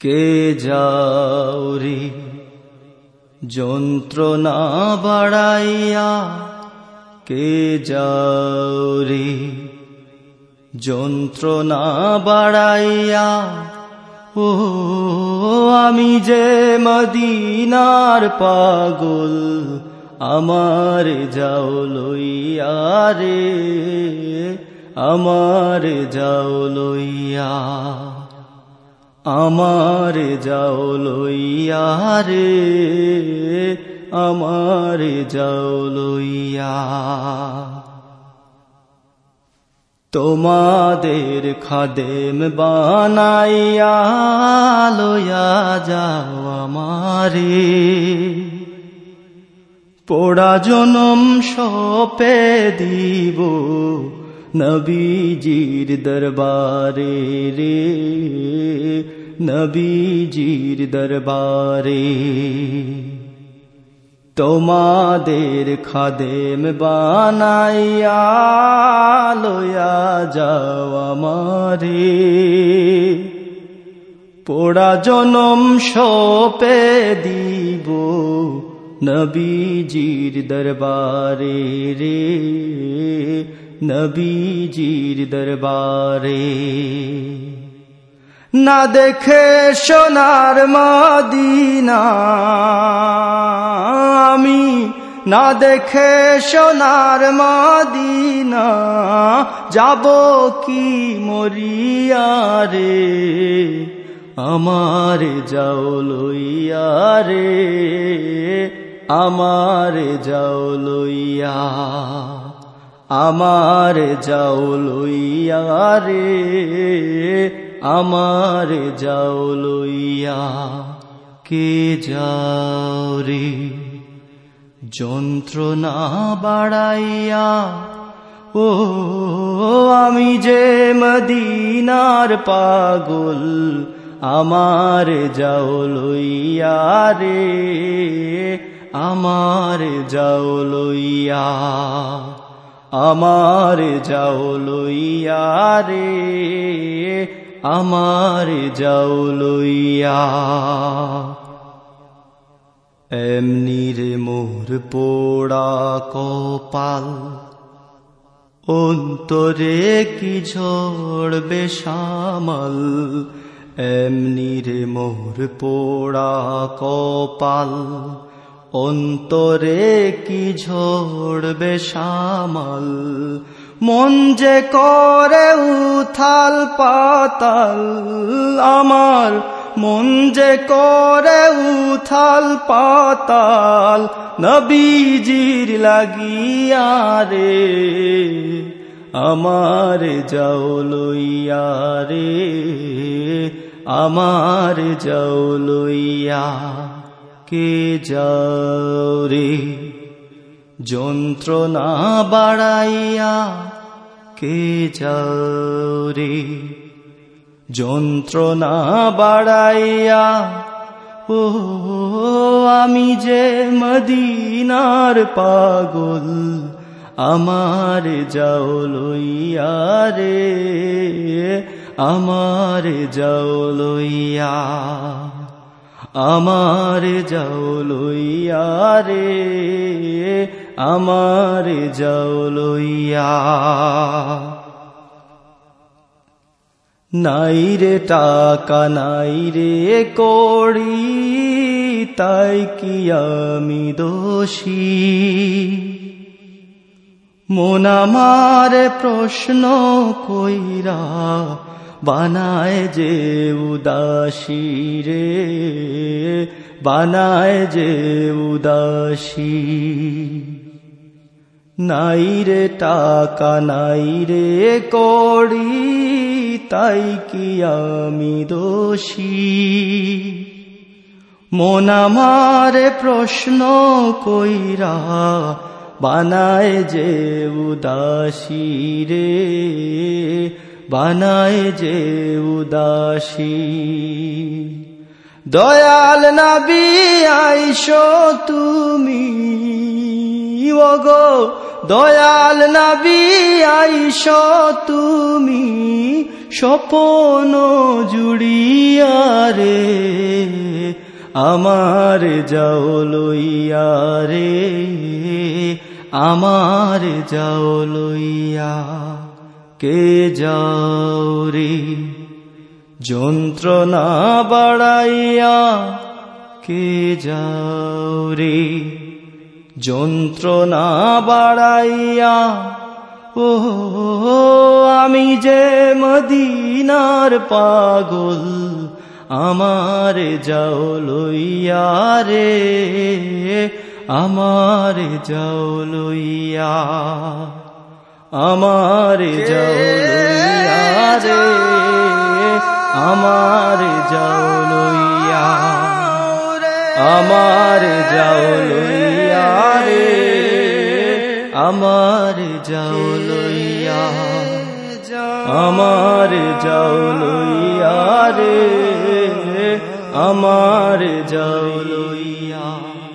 কে যাও রে? যন্ত্রণা বাড়াইয়া কে যাও রে? যন্ত্রণা বাড়াইয়া, ও, আমি যে মদিনার পাগল, আমার যাও লইয়া রে, আমার যাও লইয়া। আমার যাও লইয়া রে, আমার যাও লইয়া। তোমাদের খাদেম বানাইয়া লইয়া যাও আমারে। পোড়া জনম সপে দিব নবীজির দরবারে রে। নবীজির দরবারে। তোমাদের খাদেম বানাইয়া লয়া যাও আমারে। পোড়া জনম সপে দিব নবীজির দরবারে রে। নবীজির দরবারে। না দেখে সোনার মদিনা। আমি না দেখে সোনার মদিনা। যাব কি মরিয়া রে? আমার যাও লইয়া রে। আমার যাও লইয়া। আমার যাও লইয়া রে। আমার যাও লইয়া, কে যাও রে? যন্ত্রণা বাড়াইয়া, ও, আমি যে মদিনার পাগল, আমার যাও লইয়া রে, আমার যাও লইয়া, আমার যাও লইয়া রে। আমার যাও লইয়া। এমনি রে মোর পোড়া কপাল, অন্তরে কি ঝড়বে সামাল এমনি রে মোর পোড়া কপাল, অন্তরে কি ঝড়বে সামাল মন যে করে উথাল পাতাল, আমার মন যে করে উথাল পাতাল, নবীজির লাগিয়া রে, আমার যাও লইয়া রে, আমার যাও লইয়া কে যাও রে। যন্ত্রণা বাড়াইয়া কে যাও রে যন্ত্রণা বাড়াইয়া ও আমি যে মদিনার পাগল, আমার যাও লইয়া রে, আমার যাও লইয়া, আমার যাও লইয়া রে। আমার যাও নাই রে টাকা, নাই রে করি তাই কি আমি দোষী? মন আমার প্রশ্ন কইরা বানায় যে উদাসী রে, বানায় যে উদাসী। নাই রে টাকা, নাই রে করি তাই কি আমি দোষী? মন আমার প্রশ্ন কইরা বানায় যে উদাসী রে, বানায় যে উদাসী। দয়াল নবী আইসো তুমি ওগো দয়াল নবী, আইস তুমি স্বপন জুড়িয়া রে, আমার যাও লইয়া রে, আমার যাও লইয়া, কে যাও রে? যন্ত্রণা বাড়াইয়া কে যাও রে? যন্ত্রণা বাড়াইয়া ও আমি যে মদিনার পাগল আমার যাও লইয়া রে আমার যাও লইয়া আমার যাও লইয়া রে আমার যাও লইয়া। আমার যাও লইয়া রে আমার যাও লইয়া আমার যাও লইয়া রে আমার যাও লইয়া।